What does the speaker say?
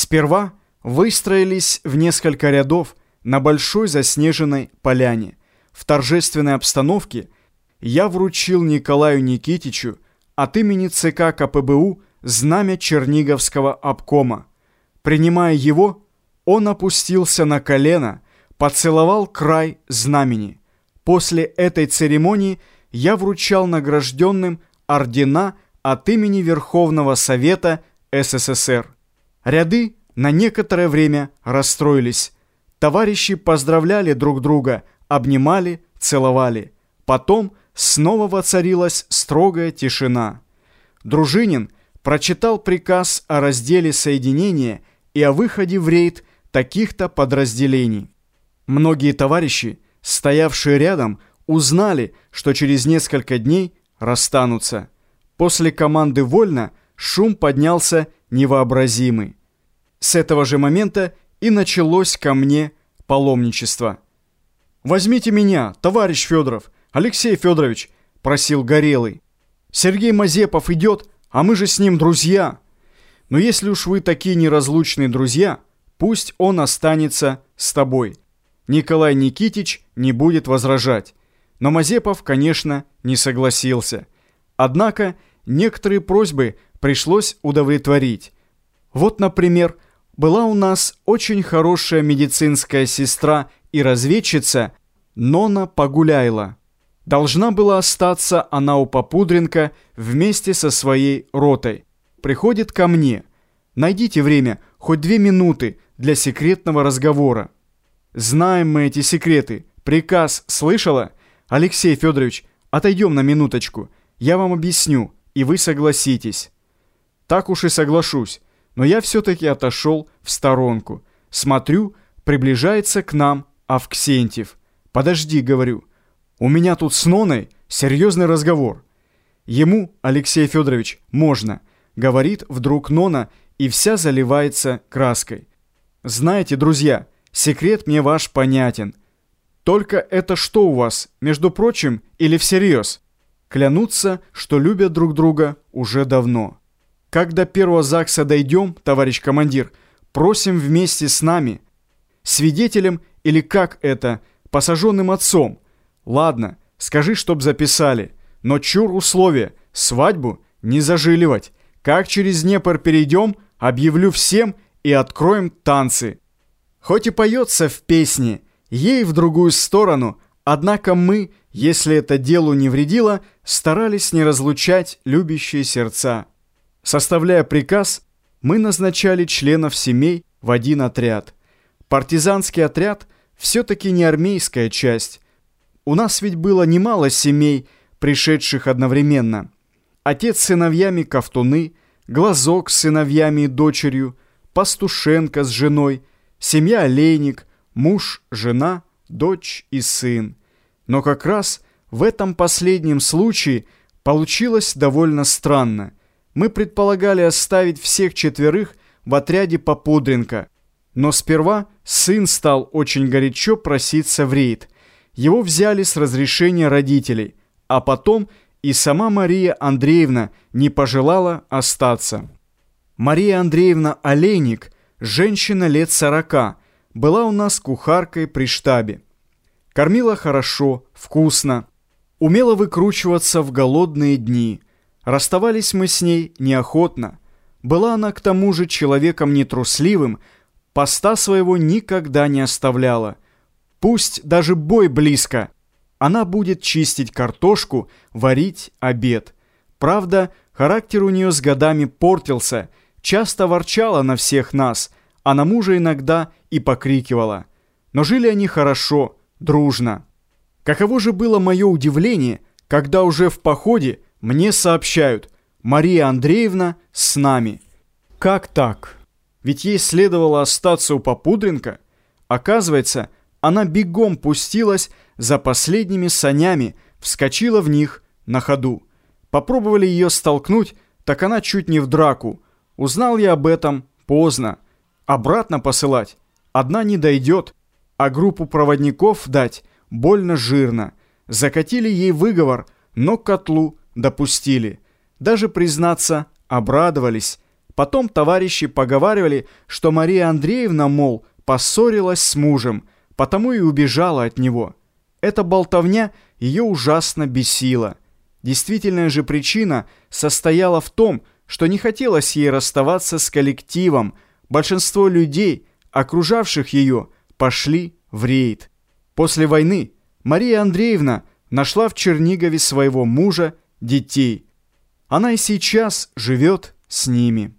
Сперва выстроились в несколько рядов на большой заснеженной поляне. В торжественной обстановке я вручил Николаю Никитичу от имени ЦК КПБУ знамя Черниговского обкома. Принимая его, он опустился на колено, поцеловал край знамени. После этой церемонии я вручал награжденным ордена от имени Верховного Совета СССР. Ряды на некоторое время расстроились. Товарищи поздравляли друг друга, обнимали, целовали. Потом снова воцарилась строгая тишина. Дружинин прочитал приказ о разделе соединения и о выходе в рейд таких-то подразделений. Многие товарищи, стоявшие рядом, узнали, что через несколько дней расстанутся. После команды «Вольно» шум поднялся невообразимый. С этого же момента и началось ко мне паломничество. «Возьмите меня, товарищ Федоров, Алексей Федорович», – просил Горелый. «Сергей Мазепов идет, а мы же с ним друзья. Но если уж вы такие неразлучные друзья, пусть он останется с тобой». Николай Никитич не будет возражать. Но Мазепов, конечно, не согласился. Однако некоторые просьбы пришлось удовлетворить. Вот, например, была у нас очень хорошая медицинская сестра и разведчица Нона Погуляйла. Должна была остаться она у Попудренко вместе со своей ротой. Приходит ко мне. Найдите время, хоть две минуты, для секретного разговора. Знаем мы эти секреты. Приказ слышала? Алексей Федорович, отойдем на минуточку. Я вам объясню, и вы согласитесь. Так уж и соглашусь но я все-таки отошел в сторонку. Смотрю, приближается к нам Авксентьев. «Подожди», — говорю, — «у меня тут с Ноной серьезный разговор». Ему, Алексей Федорович, можно, говорит вдруг Нона, и вся заливается краской. Знаете, друзья, секрет мне ваш понятен. Только это что у вас, между прочим, или всерьез? Клянутся, что любят друг друга уже давно. Как до первого ЗАГСа дойдем, товарищ командир, просим вместе с нами. Свидетелем или как это, посаженным отцом. Ладно, скажи, чтоб записали. Но чур условия, свадьбу не зажиливать. Как через Днепр перейдем, объявлю всем и откроем танцы. Хоть и поется в песне, ей в другую сторону, однако мы, если это делу не вредило, старались не разлучать любящие сердца. Составляя приказ, мы назначали членов семей в один отряд. Партизанский отряд все-таки не армейская часть. У нас ведь было немало семей, пришедших одновременно. Отец с сыновьями Ковтуны, Глазок с сыновьями и дочерью, Пастушенко с женой, семья Олейник, муж, жена, дочь и сын. Но как раз в этом последнем случае получилось довольно странно – мы предполагали оставить всех четверых в отряде Попудренко. Но сперва сын стал очень горячо проситься в рейд. Его взяли с разрешения родителей, а потом и сама Мария Андреевна не пожелала остаться. Мария Андреевна Олейник, женщина лет сорока, была у нас кухаркой при штабе. Кормила хорошо, вкусно, умела выкручиваться в голодные дни – Расставались мы с ней неохотно. Была она к тому же человеком нетрусливым, поста своего никогда не оставляла. Пусть даже бой близко, она будет чистить картошку, варить обед. Правда, характер у нее с годами портился, часто ворчала на всех нас, а на мужа иногда и покрикивала. Но жили они хорошо, дружно. Каково же было мое удивление, когда уже в походе мне сообщают, Мария Андреевна с нами. Как так? Ведь ей следовало остаться у Попудренко. Оказывается, она бегом пустилась за последними санями, вскочила в них на ходу. Попробовали ее столкнуть, так она чуть не в драку. Узнал я об этом поздно. Обратно посылать одна не дойдет, а группу проводников дать больно жирно. Закатили ей выговор, но котлу допустили. Даже, признаться, обрадовались. Потом товарищи поговаривали, что Мария Андреевна, мол, поссорилась с мужем, потому и убежала от него. Эта болтовня ее ужасно бесила. Действительная же причина состояла в том, что не хотелось ей расставаться с коллективом. Большинство людей, окружавших ее, пошли в рейд. После войны Мария Андреевна нашла в Чернигове своего мужа, детей. Она и сейчас живет с ними.